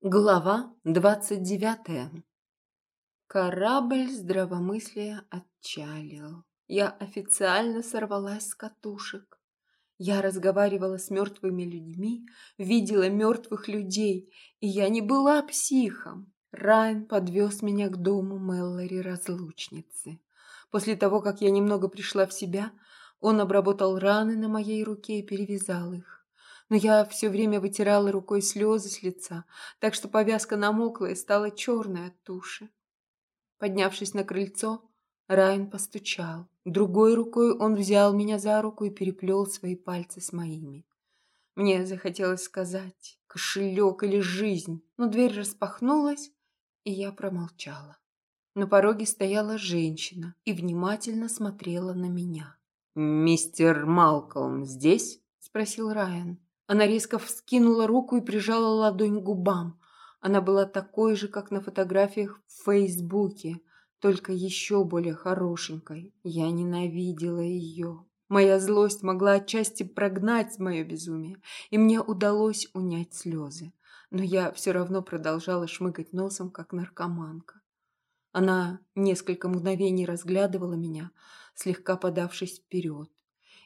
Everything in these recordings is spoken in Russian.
Глава двадцать девятая. Корабль здравомыслия отчалил. Я официально сорвалась с катушек. Я разговаривала с мертвыми людьми, видела мертвых людей, и я не была психом. Райан подвез меня к дому Мэллори-разлучницы. После того, как я немного пришла в себя, он обработал раны на моей руке и перевязал их но я все время вытирала рукой слезы с лица, так что повязка намокла и стала черной от туши. Поднявшись на крыльцо, Райан постучал. Другой рукой он взял меня за руку и переплел свои пальцы с моими. Мне захотелось сказать «кошелек» или «жизнь», но дверь распахнулась, и я промолчала. На пороге стояла женщина и внимательно смотрела на меня. «Мистер Малкольм здесь?» – спросил Райан. Она резко вскинула руку и прижала ладонь к губам. Она была такой же, как на фотографиях в Фейсбуке, только еще более хорошенькой. Я ненавидела ее. Моя злость могла отчасти прогнать мое безумие, и мне удалось унять слезы. Но я все равно продолжала шмыгать носом, как наркоманка. Она несколько мгновений разглядывала меня, слегка подавшись вперед.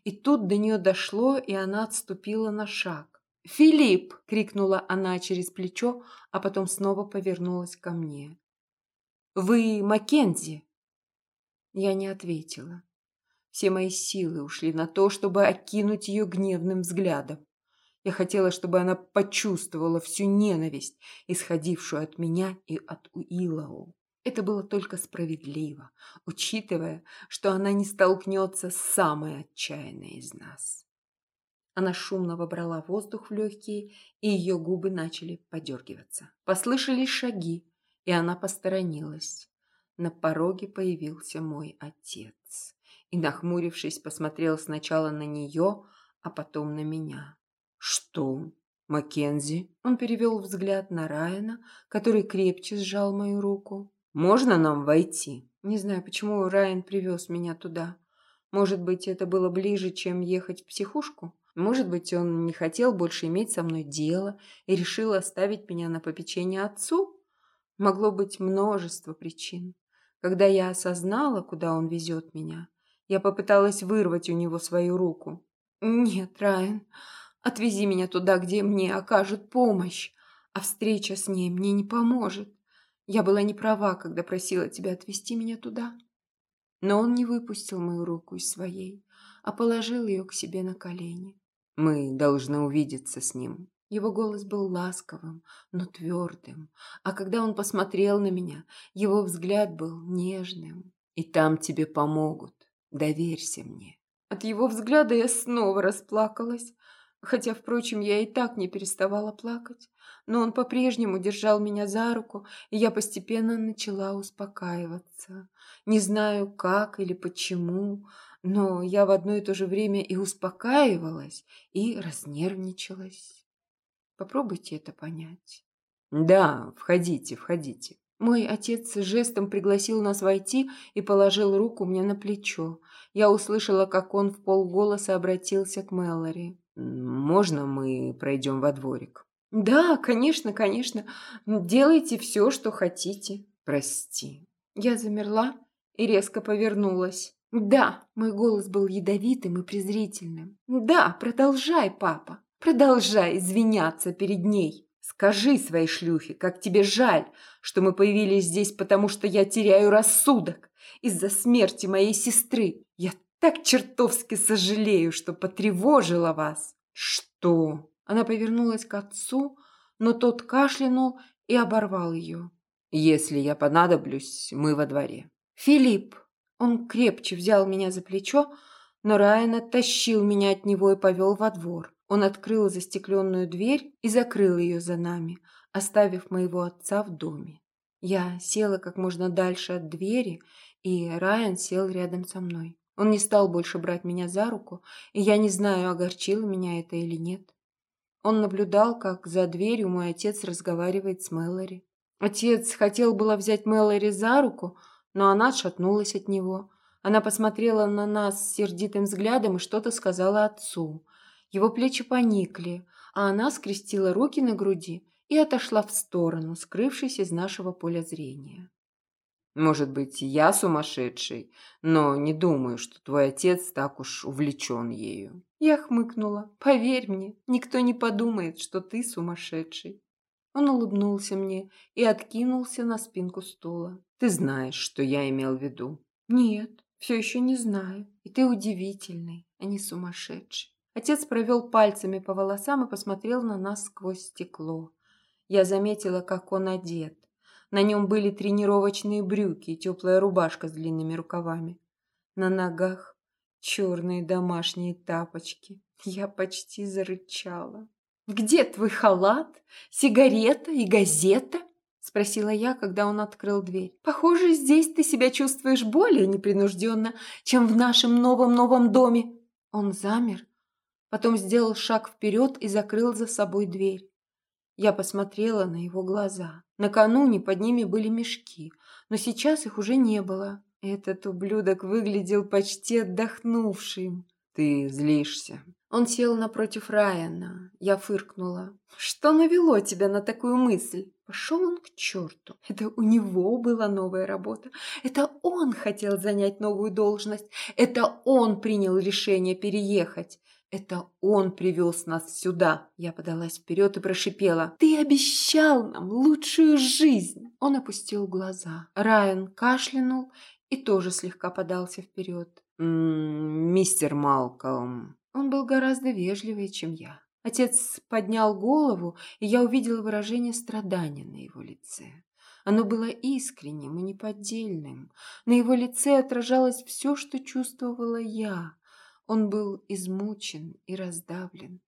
И тут до нее дошло, и она отступила на шаг. «Филипп!» – крикнула она через плечо, а потом снова повернулась ко мне. «Вы Маккензи?» Я не ответила. Все мои силы ушли на то, чтобы окинуть ее гневным взглядом. Я хотела, чтобы она почувствовала всю ненависть, исходившую от меня и от Уиллоу. Это было только справедливо, учитывая, что она не столкнется с самой отчаянной из нас. Она шумно вобрала воздух в легкие, и ее губы начали подергиваться. Послышались шаги, и она посторонилась. На пороге появился мой отец и, нахмурившись, посмотрел сначала на нее, а потом на меня. «Что, Маккензи?» Он перевел взгляд на Райана, который крепче сжал мою руку. Можно нам войти? Не знаю, почему Райан привез меня туда. Может быть, это было ближе, чем ехать в психушку? Может быть, он не хотел больше иметь со мной дело и решил оставить меня на попечение отцу? Могло быть множество причин. Когда я осознала, куда он везет меня, я попыталась вырвать у него свою руку. «Нет, Райан, отвези меня туда, где мне окажут помощь, а встреча с ней мне не поможет. Я была не права, когда просила тебя отвезти меня туда. Но он не выпустил мою руку из своей, а положил ее к себе на колени. Мы должны увидеться с ним. Его голос был ласковым, но твердым, а когда он посмотрел на меня, его взгляд был нежным. И там тебе помогут. Доверься мне. От его взгляда я снова расплакалась, хотя, впрочем, я и так не переставала плакать но он по-прежнему держал меня за руку, и я постепенно начала успокаиваться. Не знаю, как или почему, но я в одно и то же время и успокаивалась, и разнервничалась. Попробуйте это понять. Да, входите, входите. Мой отец жестом пригласил нас войти и положил руку мне на плечо. Я услышала, как он в полголоса обратился к Мэлори. «Можно мы пройдем во дворик?» «Да, конечно, конечно. Делайте все, что хотите». «Прости». Я замерла и резко повернулась. «Да», мой голос был ядовитым и презрительным. «Да, продолжай, папа. Продолжай извиняться перед ней. Скажи своей шлюхе, как тебе жаль, что мы появились здесь, потому что я теряю рассудок из-за смерти моей сестры. Я так чертовски сожалею, что потревожила вас». «Что?» Она повернулась к отцу, но тот кашлянул и оборвал ее. «Если я понадоблюсь, мы во дворе». «Филипп!» Он крепче взял меня за плечо, но Райан оттащил меня от него и повел во двор. Он открыл застекленную дверь и закрыл ее за нами, оставив моего отца в доме. Я села как можно дальше от двери, и Райан сел рядом со мной. Он не стал больше брать меня за руку, и я не знаю, огорчило меня это или нет. Он наблюдал, как за дверью мой отец разговаривает с Мэлори. Отец хотел было взять Мэлори за руку, но она отшатнулась от него. Она посмотрела на нас сердитым взглядом и что-то сказала отцу. Его плечи поникли, а она скрестила руки на груди и отошла в сторону, скрывшись из нашего поля зрения. Может быть, я сумасшедший, но не думаю, что твой отец так уж увлечен ею. Я хмыкнула. Поверь мне, никто не подумает, что ты сумасшедший. Он улыбнулся мне и откинулся на спинку стула. Ты знаешь, что я имел в виду? Нет, все еще не знаю. И ты удивительный, а не сумасшедший. Отец провел пальцами по волосам и посмотрел на нас сквозь стекло. Я заметила, как он одет. На нем были тренировочные брюки и теплая рубашка с длинными рукавами. На ногах черные домашние тапочки. Я почти зарычала. «Где твой халат, сигарета и газета?» Спросила я, когда он открыл дверь. «Похоже, здесь ты себя чувствуешь более непринужденно, чем в нашем новом-новом доме». Он замер, потом сделал шаг вперед и закрыл за собой дверь. Я посмотрела на его глаза. Накануне под ними были мешки, но сейчас их уже не было. Этот ублюдок выглядел почти отдохнувшим. «Ты злишься». Он сел напротив Райана. Я фыркнула. «Что навело тебя на такую мысль?» Пошел он к черту. Это у него была новая работа. Это он хотел занять новую должность. Это он принял решение переехать. Это он привез нас сюда. Я подалась вперед и прошипела. Ты обещал нам лучшую жизнь. Он опустил глаза. Райан кашлянул и тоже слегка подался вперед. «М -м, «Мистер Малком». Он был гораздо вежливее, чем я. Отец поднял голову, и я увидела выражение страдания на его лице. Оно было искренним и неподдельным. На его лице отражалось все, что чувствовала я. Он был измучен и раздавлен.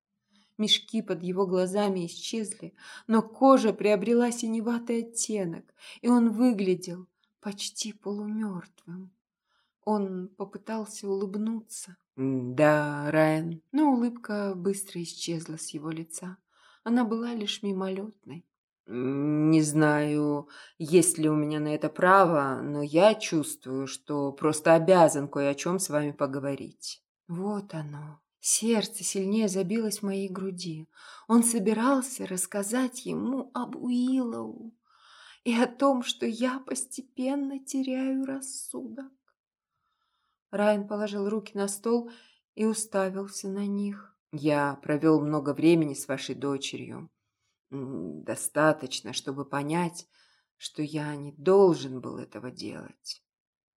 Мешки под его глазами исчезли, но кожа приобрела синеватый оттенок, и он выглядел почти полумертвым. Он попытался улыбнуться. «Да, Райан». Но улыбка быстро исчезла с его лица. Она была лишь мимолетной. «Не знаю, есть ли у меня на это право, но я чувствую, что просто обязан кое о чем с вами поговорить». Вот оно. Сердце сильнее забилось в моей груди. Он собирался рассказать ему об Уиллоу и о том, что я постепенно теряю рассудок. Райан положил руки на стол и уставился на них. «Я провел много времени с вашей дочерью. Достаточно, чтобы понять, что я не должен был этого делать».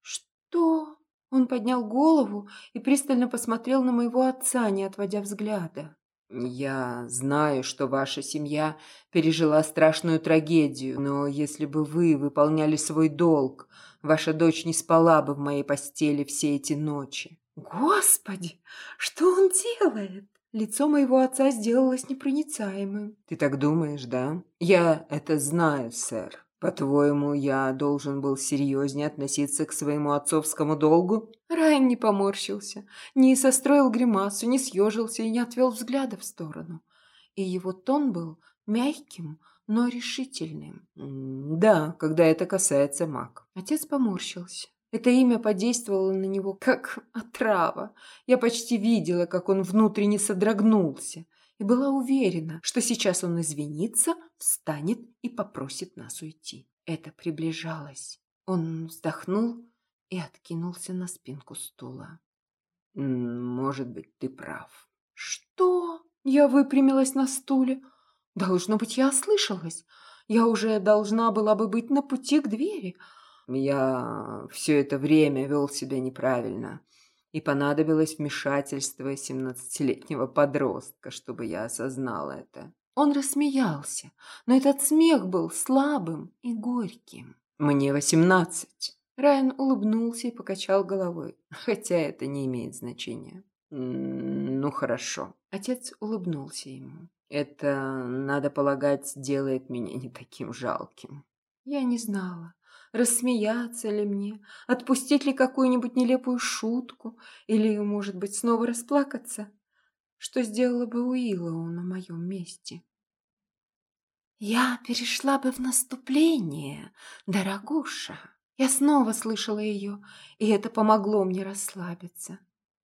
«Что?» Он поднял голову и пристально посмотрел на моего отца, не отводя взгляда. «Я знаю, что ваша семья пережила страшную трагедию, но если бы вы выполняли свой долг, ваша дочь не спала бы в моей постели все эти ночи». «Господи, что он делает?» Лицо моего отца сделалось непроницаемым. «Ты так думаешь, да? Я это знаю, сэр». По-твоему, я должен был серьезнее относиться к своему отцовскому долгу? Райан не поморщился, не состроил гримасу, не съежился и не отвел взгляда в сторону. И его тон был мягким, но решительным. «Да, когда это касается маг». Отец поморщился. Это имя подействовало на него как отрава. Я почти видела, как он внутренне содрогнулся и была уверена, что сейчас он извинится, встанет и попросит нас уйти. Это приближалось. Он вздохнул и откинулся на спинку стула. «Может быть, ты прав». «Что?» Я выпрямилась на стуле. Должно быть, я ослышалась. Я уже должна была бы быть на пути к двери. Я все это время вел себя неправильно и понадобилось вмешательство семнадцатилетнего подростка, чтобы я осознал это. Он рассмеялся, но этот смех был слабым и горьким. «Мне восемнадцать». Райан улыбнулся и покачал головой, хотя это не имеет значения. «Ну, хорошо». Отец улыбнулся ему. «Это, надо полагать, делает меня не таким жалким». Я не знала, Рассмеяться ли мне? Отпустить ли какую-нибудь нелепую шутку? Или, может быть, снова расплакаться? Что сделала бы Уиллоу на моем месте? «Я перешла бы в наступление, дорогуша!» Я снова слышала ее, и это помогло мне расслабиться.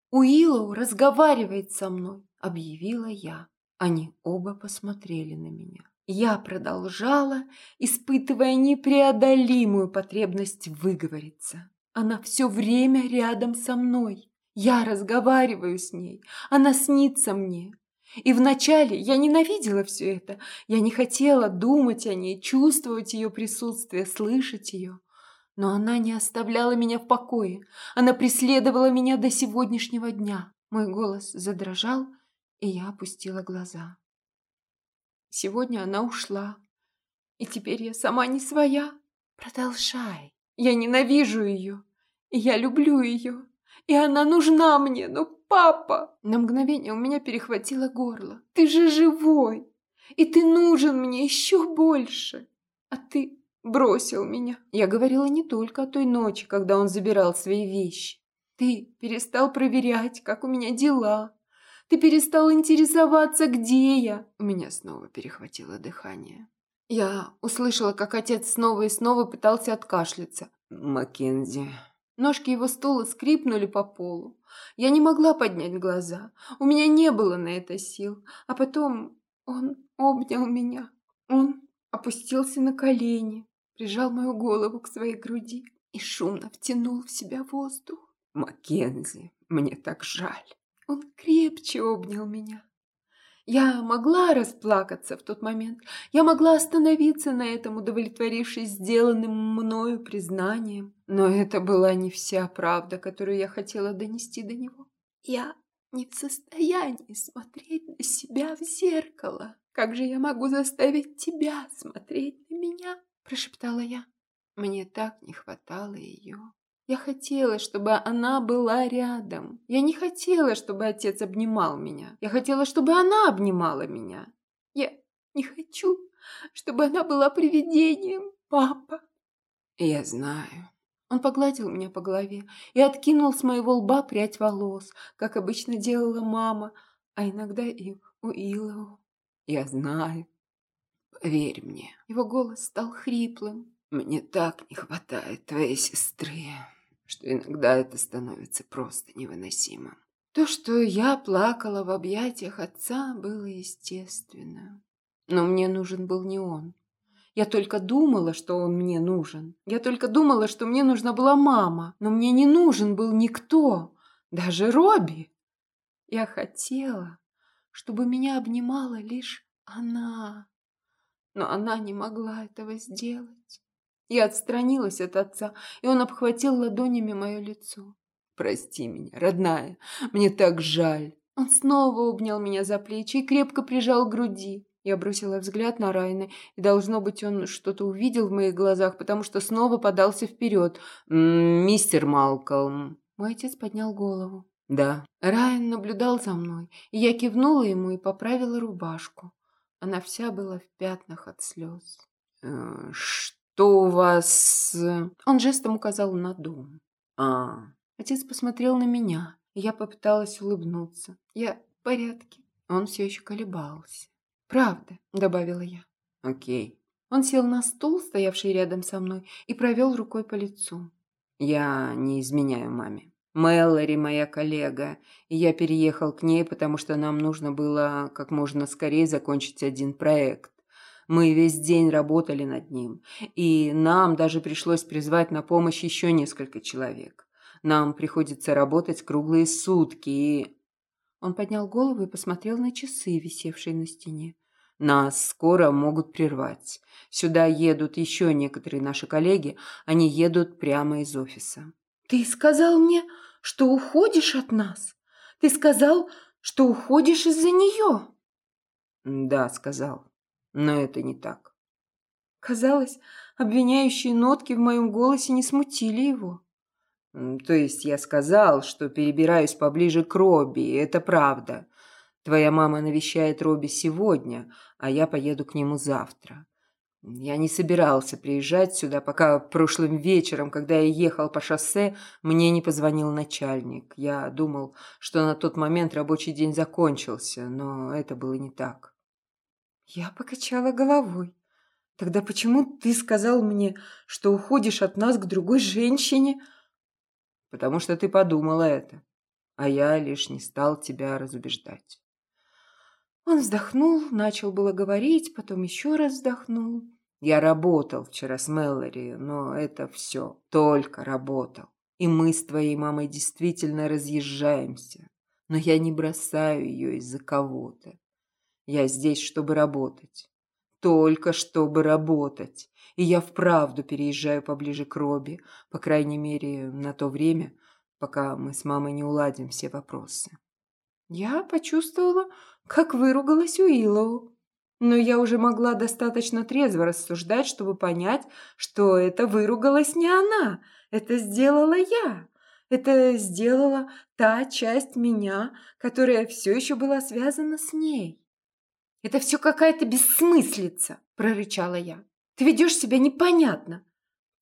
«Уиллоу разговаривает со мной», — объявила я. Они оба посмотрели на меня. Я продолжала, испытывая непреодолимую потребность выговориться. Она все время рядом со мной. Я разговариваю с ней, она снится мне. И вначале я ненавидела все это. Я не хотела думать о ней, чувствовать ее присутствие, слышать ее. Но она не оставляла меня в покое. Она преследовала меня до сегодняшнего дня. Мой голос задрожал, и я опустила глаза. Сегодня она ушла, и теперь я сама не своя. Продолжай. Я ненавижу ее, и я люблю ее, и она нужна мне, но папа... На мгновение у меня перехватило горло. Ты же живой, и ты нужен мне еще больше. А ты бросил меня. Я говорила не только о той ночи, когда он забирал свои вещи. Ты перестал проверять, как у меня дела. Ты перестал интересоваться, где я. У меня снова перехватило дыхание. Я услышала, как отец снова и снова пытался откашляться. Маккензи. Ножки его стула скрипнули по полу. Я не могла поднять глаза. У меня не было на это сил. А потом он обнял меня. Он опустился на колени, прижал мою голову к своей груди и шумно втянул в себя воздух. Маккензи, мне так жаль. Он крепче обнял меня. Я могла расплакаться в тот момент. Я могла остановиться на этом, удовлетворившись сделанным мною признанием. Но это была не вся правда, которую я хотела донести до него. Я не в состоянии смотреть на себя в зеркало. Как же я могу заставить тебя смотреть на меня? Прошептала я. Мне так не хватало ее. Я хотела, чтобы она была рядом. Я не хотела, чтобы отец обнимал меня. Я хотела, чтобы она обнимала меня. Я не хочу, чтобы она была привидением, папа. Я знаю. Он погладил меня по голове и откинул с моего лба прядь волос, как обычно делала мама, а иногда и Уиллоу. Я знаю. Поверь мне. Его голос стал хриплым. Мне так не хватает твоей сестры что иногда это становится просто невыносимым. То, что я плакала в объятиях отца, было естественно. Но мне нужен был не он. Я только думала, что он мне нужен. Я только думала, что мне нужна была мама. Но мне не нужен был никто, даже Робби. Я хотела, чтобы меня обнимала лишь она. Но она не могла этого сделать. Я отстранилась от отца, и он обхватил ладонями мое лицо. «Прости меня, родная, мне так жаль». Он снова обнял меня за плечи и крепко прижал к груди. Я бросила взгляд на Райна, и, должно быть, он что-то увидел в моих глазах, потому что снова подался вперед. «Мистер Малкольм». Мой отец поднял голову. «Да». Райан наблюдал за мной, и я кивнула ему и поправила рубашку. Она вся была в пятнах от слез. «Э, «Что?» Что у вас...» Он жестом указал на дом. «А...» Отец посмотрел на меня, я попыталась улыбнуться. «Я в порядке». Он все еще колебался. «Правда», — добавила я. «Окей». Он сел на стул, стоявший рядом со мной, и провел рукой по лицу. «Я не изменяю маме. Мэлори моя коллега, и я переехал к ней, потому что нам нужно было как можно скорее закончить один проект. Мы весь день работали над ним, и нам даже пришлось призвать на помощь еще несколько человек. Нам приходится работать круглые сутки, и...» Он поднял голову и посмотрел на часы, висевшие на стене. «Нас скоро могут прервать. Сюда едут еще некоторые наши коллеги. Они едут прямо из офиса». «Ты сказал мне, что уходишь от нас? Ты сказал, что уходишь из-за нее?» «Да, сказал. Но это не так. Казалось, обвиняющие нотки в моем голосе не смутили его. То есть я сказал, что перебираюсь поближе к Робби, это правда. Твоя мама навещает Робби сегодня, а я поеду к нему завтра. Я не собирался приезжать сюда, пока прошлым вечером, когда я ехал по шоссе, мне не позвонил начальник. Я думал, что на тот момент рабочий день закончился, но это было не так. Я покачала головой. Тогда почему ты сказал мне, что уходишь от нас к другой женщине? Потому что ты подумала это, а я лишь не стал тебя разубеждать. Он вздохнул, начал было говорить, потом еще раз вздохнул. Я работал вчера с Мэллори, но это все, только работал. И мы с твоей мамой действительно разъезжаемся. Но я не бросаю ее из-за кого-то. Я здесь, чтобы работать. Только чтобы работать. И я вправду переезжаю поближе к Робби, по крайней мере, на то время, пока мы с мамой не уладим все вопросы. Я почувствовала, как выругалась Уиллоу. Но я уже могла достаточно трезво рассуждать, чтобы понять, что это выругалась не она, это сделала я. Это сделала та часть меня, которая все еще была связана с ней. «Это все какая-то бессмыслица!» – прорычала я. «Ты ведешь себя непонятно.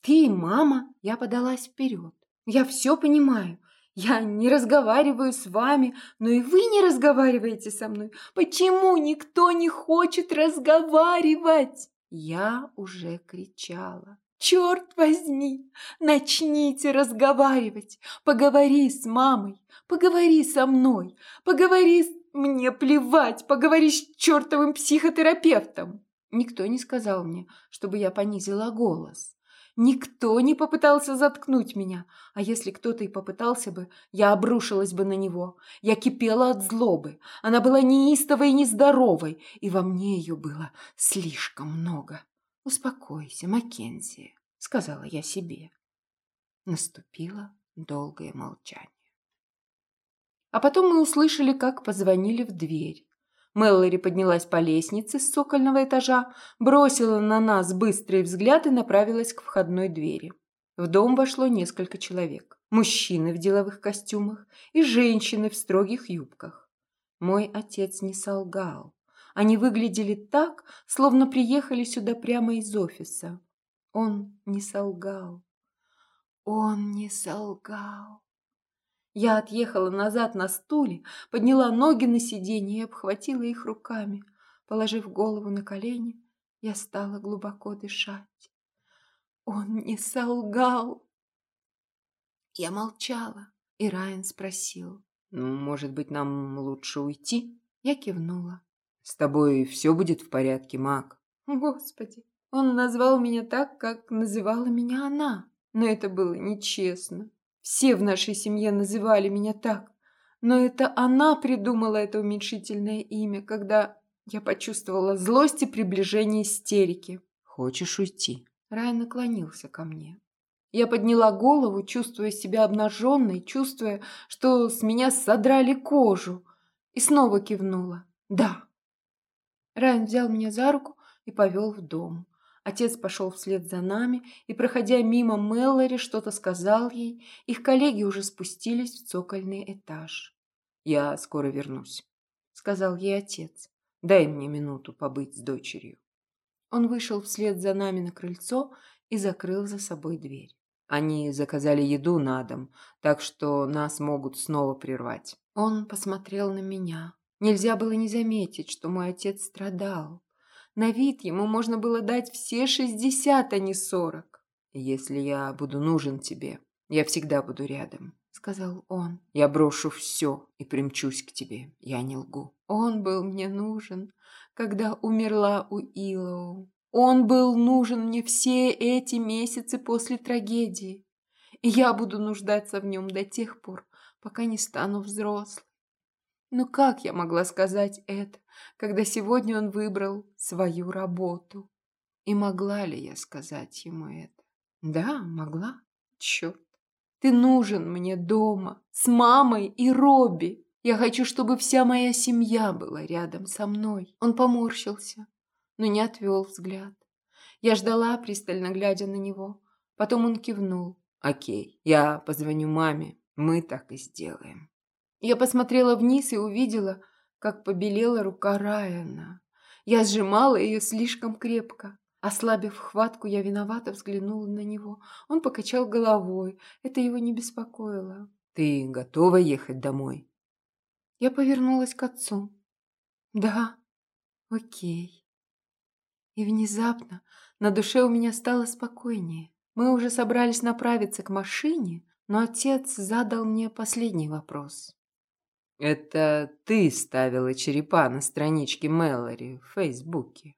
Ты и мама!» – я подалась вперед. «Я все понимаю. Я не разговариваю с вами, но и вы не разговариваете со мной. Почему никто не хочет разговаривать?» Я уже кричала. «Черт возьми! Начните разговаривать! Поговори с мамой! Поговори со мной! Поговори с... Мне плевать! Поговори с чертовым психотерапевтом!» Никто не сказал мне, чтобы я понизила голос. Никто не попытался заткнуть меня, а если кто-то и попытался бы, я обрушилась бы на него. Я кипела от злобы. Она была неистовой и нездоровой, и во мне ее было слишком много. «Успокойся, Маккензи», — сказала я себе. Наступило долгое молчание. А потом мы услышали, как позвонили в дверь. Мэллори поднялась по лестнице с цокольного этажа, бросила на нас быстрый взгляд и направилась к входной двери. В дом вошло несколько человек. Мужчины в деловых костюмах и женщины в строгих юбках. Мой отец не солгал. Они выглядели так, словно приехали сюда прямо из офиса. Он не солгал. Он не солгал. Я отъехала назад на стуле, подняла ноги на сиденье и обхватила их руками. Положив голову на колени, я стала глубоко дышать. Он не солгал. Я молчала, и Райан спросил. «Ну, может быть, нам лучше уйти?» Я кивнула. «С тобой все будет в порядке, Мак?» Господи, он назвал меня так, как называла меня она. Но это было нечестно. Все в нашей семье называли меня так. Но это она придумала это уменьшительное имя, когда я почувствовала злость и приближение истерики. «Хочешь уйти?» Рай наклонился ко мне. Я подняла голову, чувствуя себя обнаженной, чувствуя, что с меня содрали кожу, и снова кивнула. «Да». Райан взял меня за руку и повел в дом. Отец пошел вслед за нами и, проходя мимо Мэллори, что-то сказал ей. Их коллеги уже спустились в цокольный этаж. «Я скоро вернусь», — сказал ей отец. «Дай мне минуту побыть с дочерью». Он вышел вслед за нами на крыльцо и закрыл за собой дверь. Они заказали еду на дом, так что нас могут снова прервать. Он посмотрел на меня. Нельзя было не заметить, что мой отец страдал. На вид ему можно было дать все шестьдесят, а не сорок. «Если я буду нужен тебе, я всегда буду рядом», — сказал он. «Я брошу все и примчусь к тебе. Я не лгу». Он был мне нужен, когда умерла у Илоу. Он был нужен мне все эти месяцы после трагедии. И я буду нуждаться в нем до тех пор, пока не стану взрослой. Но как я могла сказать это, когда сегодня он выбрал свою работу? И могла ли я сказать ему это? Да, могла. Черт. Ты нужен мне дома, с мамой и Робби. Я хочу, чтобы вся моя семья была рядом со мной. Он поморщился, но не отвел взгляд. Я ждала, пристально глядя на него. Потом он кивнул. «Окей, я позвоню маме. Мы так и сделаем». Я посмотрела вниз и увидела, как побелела рука Райана. Я сжимала ее слишком крепко. Ослабив хватку, я виновато взглянула на него. Он покачал головой. Это его не беспокоило. «Ты готова ехать домой?» Я повернулась к отцу. «Да, окей». И внезапно на душе у меня стало спокойнее. Мы уже собрались направиться к машине, но отец задал мне последний вопрос. Это ты ставила черепа на страничке Мэлори в Фейсбуке.